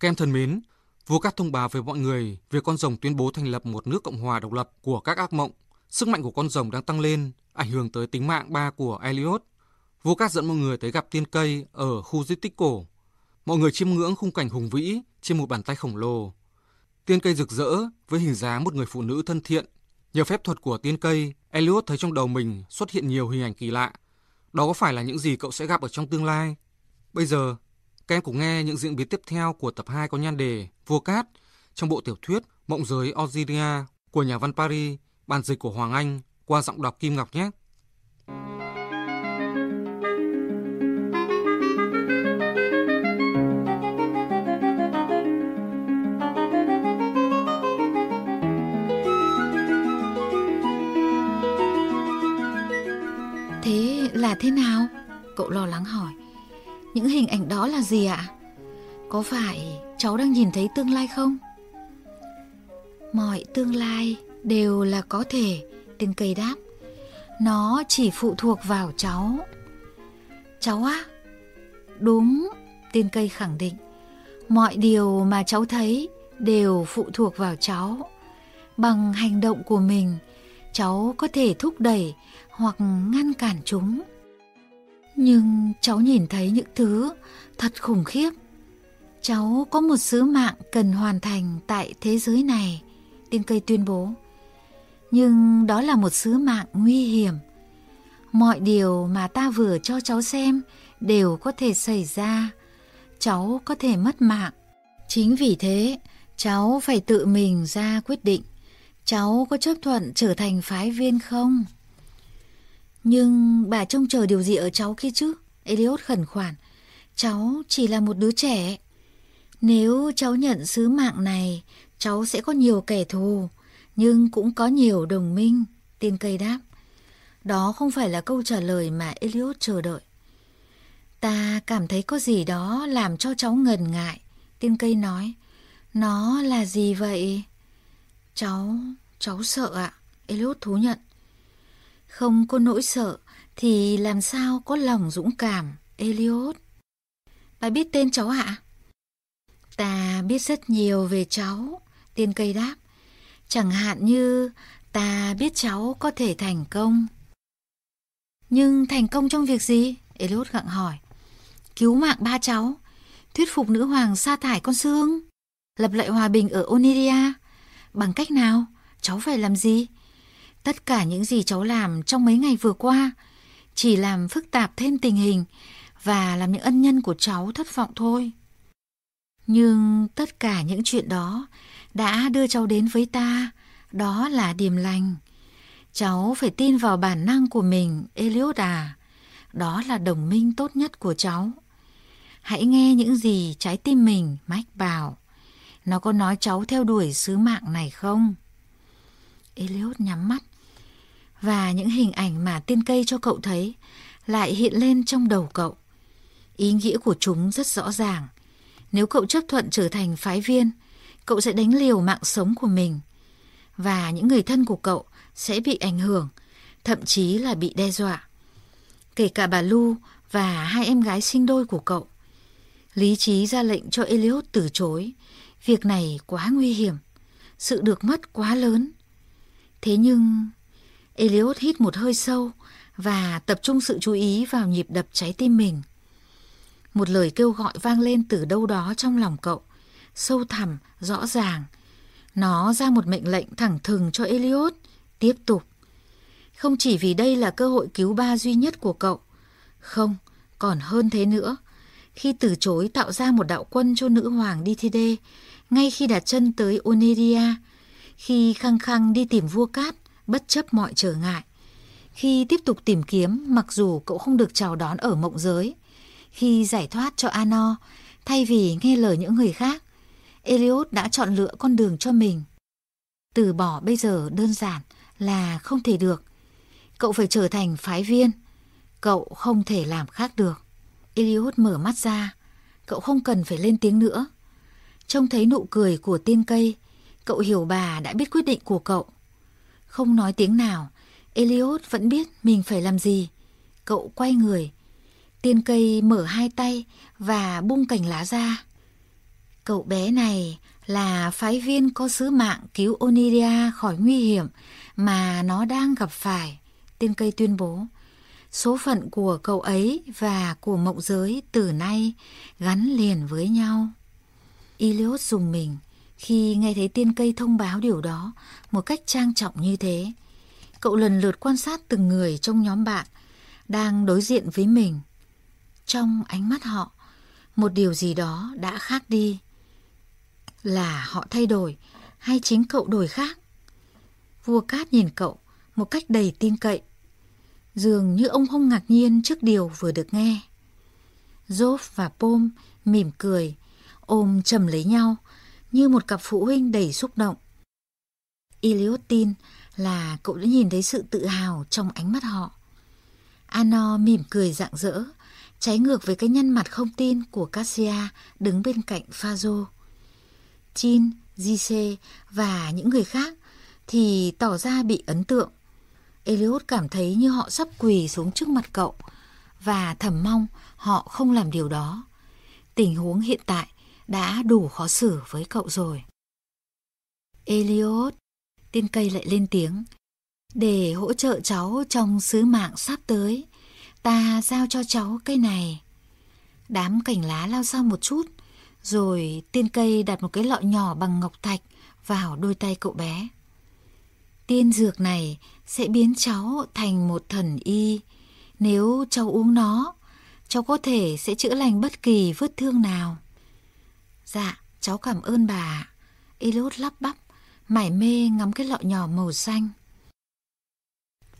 Kem thân mến, vua cát thông báo với mọi người về con rồng tuyên bố thành lập một nước cộng hòa độc lập của các ác mộng. Sức mạnh của con rồng đang tăng lên, ảnh hưởng tới tính mạng ba của Elliot. Vua cát dẫn mọi người tới gặp tiên cây ở khu di tích cổ. Mọi người chiêm ngưỡng khung cảnh hùng vĩ trên một bàn tay khổng lồ. Tiên cây rực rỡ với hình dáng một người phụ nữ thân thiện. Nhờ phép thuật của tiên cây, Elliot thấy trong đầu mình xuất hiện nhiều hình ảnh kỳ lạ. Đó có phải là những gì cậu sẽ gặp ở trong tương lai? Bây giờ, các em cùng nghe những diễn biến tiếp theo của tập 2 có nhan đề Vua Cát trong bộ tiểu thuyết Mộng giới Oziria của nhà văn Paris, bản dịch của Hoàng Anh qua giọng đọc Kim Ngọc nhé. Thế là thế nào? Cậu lo lắng hỏi. Những hình ảnh đó là gì ạ? Có phải cháu đang nhìn thấy tương lai không? Mọi tương lai đều là có thể, tên cây đáp. Nó chỉ phụ thuộc vào cháu. Cháu á? Đúng, tên cây khẳng định. Mọi điều mà cháu thấy đều phụ thuộc vào cháu. Bằng hành động của mình, cháu có thể thúc đẩy hoặc ngăn cản chúng. Nhưng cháu nhìn thấy những thứ thật khủng khiếp. Cháu có một sứ mạng cần hoàn thành tại thế giới này, tiên cây tuyên bố. Nhưng đó là một sứ mạng nguy hiểm. Mọi điều mà ta vừa cho cháu xem đều có thể xảy ra. Cháu có thể mất mạng. Chính vì thế, cháu phải tự mình ra quyết định. Cháu có chấp thuận trở thành phái viên không? Nhưng bà trông chờ điều gì ở cháu kia chứ? Elliot khẩn khoản. Cháu chỉ là một đứa trẻ. Nếu cháu nhận sứ mạng này, cháu sẽ có nhiều kẻ thù, nhưng cũng có nhiều đồng minh, tiên cây đáp. Đó không phải là câu trả lời mà Elliot chờ đợi. Ta cảm thấy có gì đó làm cho cháu ngần ngại, tiên cây nói. Nó là gì vậy? Cháu, cháu sợ ạ, à? Elliot thú nhận. Không có nỗi sợ thì làm sao có lòng dũng cảm, Elliot. Bà biết tên cháu ạ? Ta biết rất nhiều về cháu, tiên cây đáp. Chẳng hạn như ta biết cháu có thể thành công. Nhưng thành công trong việc gì? Elliot gặng hỏi. Cứu mạng ba cháu, thuyết phục nữ hoàng sa thải con xương, lập lại hòa bình ở Oniria. Bằng cách nào? Cháu phải làm gì? Tất cả những gì cháu làm trong mấy ngày vừa qua chỉ làm phức tạp thêm tình hình và làm những ân nhân của cháu thất vọng thôi. Nhưng tất cả những chuyện đó đã đưa cháu đến với ta, đó là điềm lành. Cháu phải tin vào bản năng của mình, Eliot à. Đó là đồng minh tốt nhất của cháu. Hãy nghe những gì trái tim mình mách bảo. Nó có nói cháu theo đuổi sứ mạng này không? Eliot nhắm mắt và những hình ảnh mà tiên cây cho cậu thấy lại hiện lên trong đầu cậu. Ý nghĩa của chúng rất rõ ràng. Nếu cậu chấp thuận trở thành phái viên, cậu sẽ đánh liều mạng sống của mình. Và những người thân của cậu sẽ bị ảnh hưởng, thậm chí là bị đe dọa. Kể cả bà Lu và hai em gái sinh đôi của cậu. Lý trí ra lệnh cho Eliot từ chối. Việc này quá nguy hiểm. Sự được mất quá lớn. Thế nhưng Elliot hít một hơi sâu và tập trung sự chú ý vào nhịp đập trái tim mình. Một lời kêu gọi vang lên từ đâu đó trong lòng cậu, sâu thẳm, rõ ràng. Nó ra một mệnh lệnh thẳng thừng cho Elliot, tiếp tục. Không chỉ vì đây là cơ hội cứu ba duy nhất của cậu, không, còn hơn thế nữa. Khi từ chối tạo ra một đạo quân cho nữ hoàng Dithide, ngay khi đặt chân tới Oneria, khi khăng khăng đi tìm vua cát, bất chấp mọi trở ngại. Khi tiếp tục tìm kiếm, mặc dù cậu không được chào đón ở mộng giới, khi giải thoát cho Ano, thay vì nghe lời những người khác, Elliot đã chọn lựa con đường cho mình. Từ bỏ bây giờ đơn giản là không thể được. Cậu phải trở thành phái viên. Cậu không thể làm khác được. Elliot mở mắt ra. Cậu không cần phải lên tiếng nữa. Trông thấy nụ cười của tiên cây, cậu hiểu bà đã biết quyết định của cậu. Không nói tiếng nào, Elliot vẫn biết mình phải làm gì. Cậu quay người. Tiên cây mở hai tay và bung cành lá ra. Cậu bé này là phái viên có sứ mạng cứu Onidia khỏi nguy hiểm mà nó đang gặp phải, tiên cây tuyên bố. Số phận của cậu ấy và của mộng giới từ nay gắn liền với nhau. Ilios dùng mình khi nghe thấy tiên cây thông báo điều đó một cách trang trọng như thế. Cậu lần lượt quan sát từng người trong nhóm bạn đang đối diện với mình. Trong ánh mắt họ, một điều gì đó đã khác đi. Là họ thay đổi hay chính cậu đổi khác? Vua Cát nhìn cậu một cách đầy tin cậy. Dường như ông không ngạc nhiên trước điều vừa được nghe. Job và Pom mỉm cười, ôm chầm lấy nhau như một cặp phụ huynh đầy xúc động. Eliot tin là cậu đã nhìn thấy sự tự hào trong ánh mắt họ. Ano mỉm cười rạng rỡ, trái ngược với cái nhân mặt không tin của Cassia đứng bên cạnh Phazo. Chin, Gise và những người khác thì tỏ ra bị ấn tượng. Eliot cảm thấy như họ sắp quỳ xuống trước mặt cậu và thầm mong họ không làm điều đó. Tình huống hiện tại đã đủ khó xử với cậu rồi. Eliot, tiên cây lại lên tiếng. Để hỗ trợ cháu trong sứ mạng sắp tới, ta giao cho cháu cây này. Đám cành lá lao sang một chút, rồi tiên cây đặt một cái lọ nhỏ bằng ngọc thạch vào đôi tay cậu bé. Tiên dược này sẽ biến cháu thành một thần y. Nếu cháu uống nó, cháu có thể sẽ chữa lành bất kỳ vết thương nào. Dạ, cháu cảm ơn bà. Elot lắp bắp, mải mê ngắm cái lọ nhỏ màu xanh.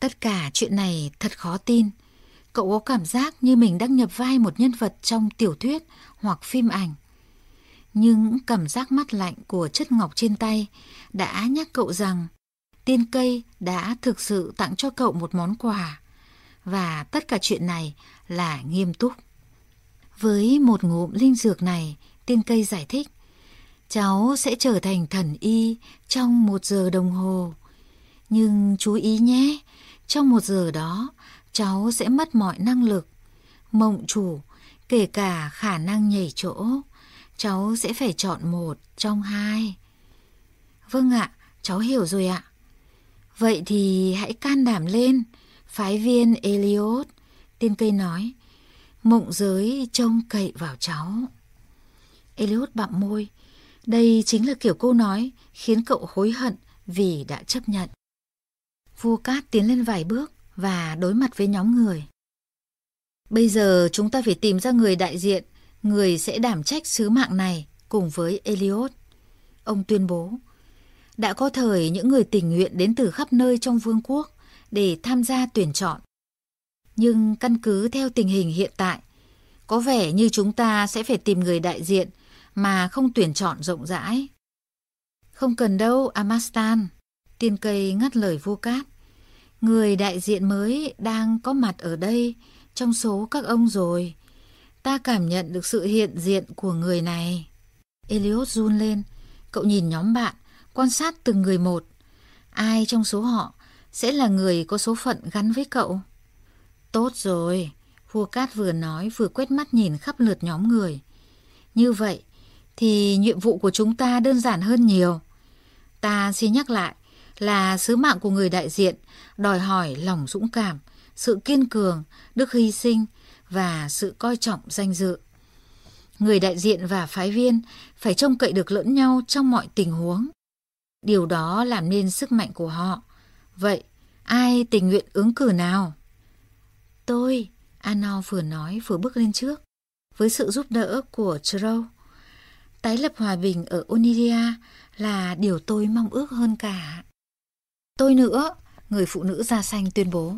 Tất cả chuyện này thật khó tin. Cậu có cảm giác như mình đang nhập vai một nhân vật trong tiểu thuyết hoặc phim ảnh. Nhưng cảm giác mắt lạnh của chất ngọc trên tay đã nhắc cậu rằng tiên cây đã thực sự tặng cho cậu một món quà. Và tất cả chuyện này là nghiêm túc. Với một ngụm linh dược này, tiên cây giải thích, cháu sẽ trở thành thần y trong một giờ đồng hồ. Nhưng chú ý nhé, trong một giờ đó, cháu sẽ mất mọi năng lực. Mộng chủ, kể cả khả năng nhảy chỗ, cháu sẽ phải chọn một trong hai. Vâng ạ, cháu hiểu rồi ạ. Vậy thì hãy can đảm lên, phái viên Eliot, tiên cây nói. Mộng giới trông cậy vào cháu. Eliot bặm môi. Đây chính là kiểu câu nói khiến cậu hối hận vì đã chấp nhận. Vua Cát tiến lên vài bước và đối mặt với nhóm người. Bây giờ chúng ta phải tìm ra người đại diện, người sẽ đảm trách sứ mạng này cùng với Eliot. Ông tuyên bố đã có thời những người tình nguyện đến từ khắp nơi trong vương quốc để tham gia tuyển chọn. Nhưng căn cứ theo tình hình hiện tại, có vẻ như chúng ta sẽ phải tìm người đại diện mà không tuyển chọn rộng rãi. Không cần đâu, Amastan. Tiên cây ngắt lời vua cát. Người đại diện mới đang có mặt ở đây trong số các ông rồi. Ta cảm nhận được sự hiện diện của người này. Eliot run lên. Cậu nhìn nhóm bạn quan sát từng người một. Ai trong số họ sẽ là người có số phận gắn với cậu? Tốt rồi, vua Cát vừa nói vừa quét mắt nhìn khắp lượt nhóm người. Như vậy thì nhiệm vụ của chúng ta đơn giản hơn nhiều. Ta xin nhắc lại là sứ mạng của người đại diện đòi hỏi lòng dũng cảm, sự kiên cường, đức hy sinh và sự coi trọng danh dự. Người đại diện và phái viên phải trông cậy được lẫn nhau trong mọi tình huống. Điều đó làm nên sức mạnh của họ. Vậy, ai tình nguyện ứng cử nào? Tôi, Ano vừa nói vừa bước lên trước, với sự giúp đỡ của Trâu. Tái lập hòa bình ở Oniria là điều tôi mong ước hơn cả. Tôi nữa, người phụ nữ da xanh tuyên bố.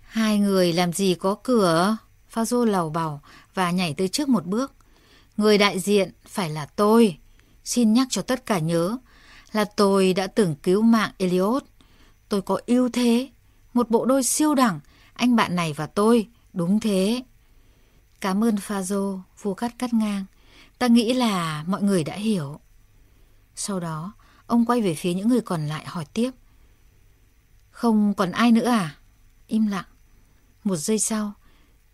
Hai người làm gì có cửa? Phazo lầu bầu và nhảy tới trước một bước. Người đại diện phải là tôi. Xin nhắc cho tất cả nhớ, là tôi đã từng cứu mạng Elliot. Tôi có ưu thế, một bộ đôi siêu đẳng, anh bạn này và tôi, đúng thế. Cảm ơn Phazo, vua cắt cắt ngang. Ta nghĩ là mọi người đã hiểu. Sau đó, ông quay về phía những người còn lại hỏi tiếp. Không còn ai nữa à? Im lặng. Một giây sau,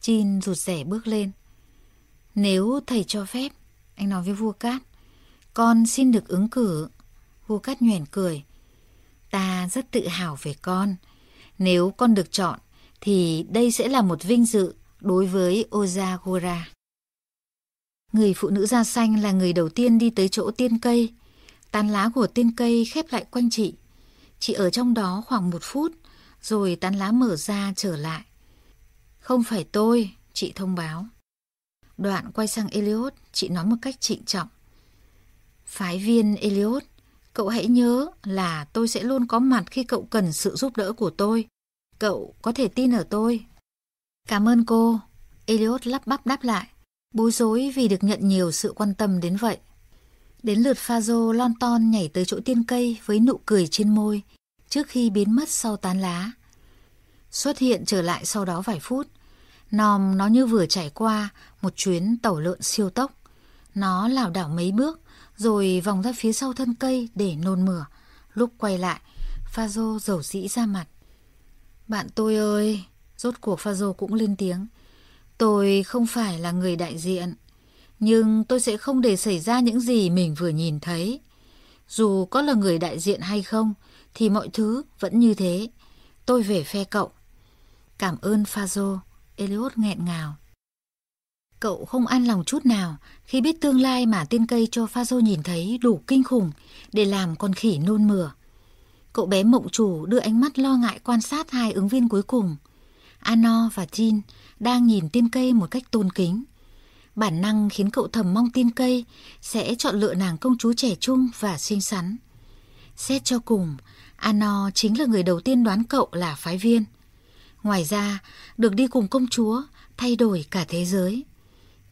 Chin rụt rẻ bước lên. Nếu thầy cho phép, Anh nói với vua Cát. Con xin được ứng cử. Vua Cát nhoẻn cười. Ta rất tự hào về con. Nếu con được chọn, thì đây sẽ là một vinh dự đối với Ozagora. Người phụ nữ da xanh là người đầu tiên đi tới chỗ tiên cây. Tán lá của tiên cây khép lại quanh chị. Chị ở trong đó khoảng một phút, rồi tán lá mở ra trở lại. Không phải tôi, chị thông báo. Đoạn quay sang Elliot, chị nói một cách trịnh trọng. Phái viên Elliot, cậu hãy nhớ là tôi sẽ luôn có mặt khi cậu cần sự giúp đỡ của tôi. Cậu có thể tin ở tôi. Cảm ơn cô. Elliot lắp bắp đáp lại, bối rối vì được nhận nhiều sự quan tâm đến vậy. Đến lượt Fazo lon ton nhảy tới chỗ tiên cây với nụ cười trên môi trước khi biến mất sau tán lá. Xuất hiện trở lại sau đó vài phút. Nòm nó như vừa trải qua một chuyến tàu lượn siêu tốc. Nó lảo đảo mấy bước rồi vòng ra phía sau thân cây để nôn mửa. Lúc quay lại, Fazo dầu dĩ ra mặt. Bạn tôi ơi, rốt cuộc Fazo cũng lên tiếng. Tôi không phải là người đại diện, nhưng tôi sẽ không để xảy ra những gì mình vừa nhìn thấy. Dù có là người đại diện hay không, thì mọi thứ vẫn như thế. Tôi về phe cậu. Cảm ơn Fazo, Elliot nghẹn ngào. Cậu không an lòng chút nào khi biết tương lai mà tiên cây cho Fazo nhìn thấy đủ kinh khủng để làm con khỉ nôn mửa. Cậu bé mộng chủ đưa ánh mắt lo ngại quan sát hai ứng viên cuối cùng. Ano và Jin đang nhìn tiên cây một cách tôn kính. Bản năng khiến cậu thầm mong tiên cây sẽ chọn lựa nàng công chúa trẻ trung và xinh xắn. Xét cho cùng, Ano chính là người đầu tiên đoán cậu là phái viên. Ngoài ra, được đi cùng công chúa thay đổi cả thế giới.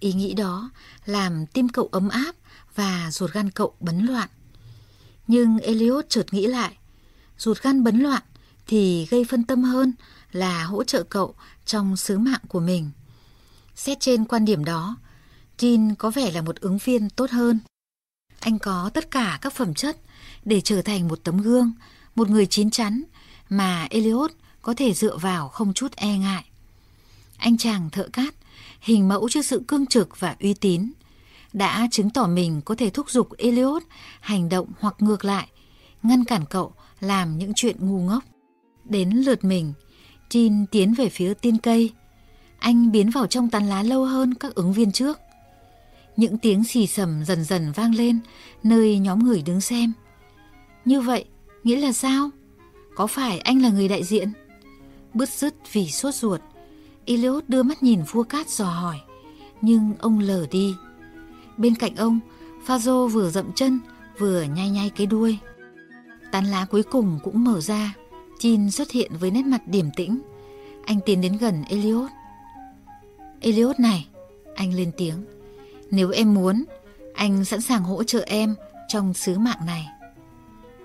Ý nghĩ đó làm tim cậu ấm áp và ruột gan cậu bấn loạn. Nhưng Elliot chợt nghĩ lại, ruột gan bấn loạn thì gây phân tâm hơn là hỗ trợ cậu trong sứ mạng của mình. Xét trên quan điểm đó, Jin có vẻ là một ứng viên tốt hơn. Anh có tất cả các phẩm chất để trở thành một tấm gương, một người chín chắn mà Elliot có thể dựa vào không chút e ngại. Anh chàng thợ cát, hình mẫu cho sự cương trực và uy tín, đã chứng tỏ mình có thể thúc giục Elliot hành động hoặc ngược lại, ngăn cản cậu làm những chuyện ngu ngốc. Đến lượt mình, Jin tiến về phía tiên cây. Anh biến vào trong tán lá lâu hơn các ứng viên trước. Những tiếng xì sầm dần dần vang lên nơi nhóm người đứng xem. Như vậy, nghĩa là sao? Có phải anh là người đại diện? Bứt rứt vì sốt ruột, Iliot đưa mắt nhìn vua cát dò hỏi, nhưng ông lờ đi. Bên cạnh ông, Phazo vừa dậm chân, vừa nhai nhai cái đuôi. Tán lá cuối cùng cũng mở ra, Chin xuất hiện với nét mặt điềm tĩnh. Anh tiến đến gần Elliot. Elliot này, anh lên tiếng. Nếu em muốn, anh sẵn sàng hỗ trợ em trong sứ mạng này.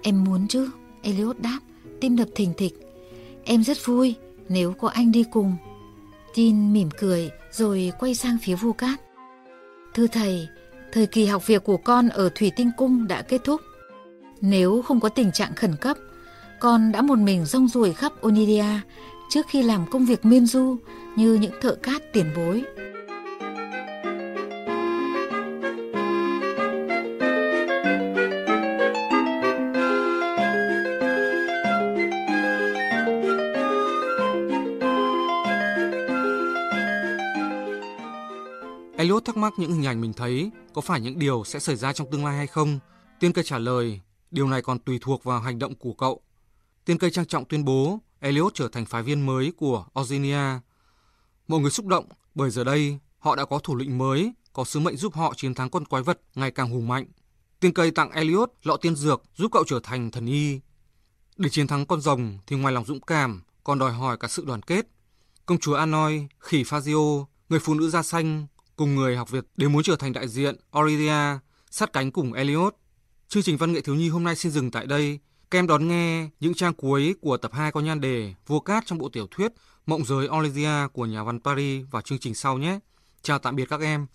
Em muốn chứ, Elliot đáp, tim đập thình thịch. Em rất vui nếu có anh đi cùng. Chin mỉm cười rồi quay sang phía vua cát. Thưa thầy, thời kỳ học việc của con ở Thủy Tinh Cung đã kết thúc. Nếu không có tình trạng khẩn cấp, con đã một mình rong ruổi khắp Onidia trước khi làm công việc miên du như những thợ cát tiền bối. Elliot thắc mắc những hình ảnh mình thấy có phải những điều sẽ xảy ra trong tương lai hay không. Tiên cây trả lời, điều này còn tùy thuộc vào hành động của cậu. Tiên cây trang trọng tuyên bố Elliot trở thành phái viên mới của Ozinia. Mọi người xúc động bởi giờ đây họ đã có thủ lĩnh mới, có sứ mệnh giúp họ chiến thắng con quái vật ngày càng hùng mạnh. Tiên cây tặng Elliot lọ tiên dược giúp cậu trở thành thần y. Để chiến thắng con rồng thì ngoài lòng dũng cảm còn đòi hỏi cả sự đoàn kết. Công chúa Anoi, khỉ Fazio, người phụ nữ da xanh cùng người học Việt đều muốn trở thành đại diện Aurelia sát cánh cùng Elliot. Chương trình văn nghệ thiếu nhi hôm nay xin dừng tại đây. Kem đón nghe những trang cuối của tập 2 có nhan đề Vua Cát trong bộ tiểu thuyết Mộng giới Aurelia của nhà văn Paris vào chương trình sau nhé. Chào tạm biệt các em.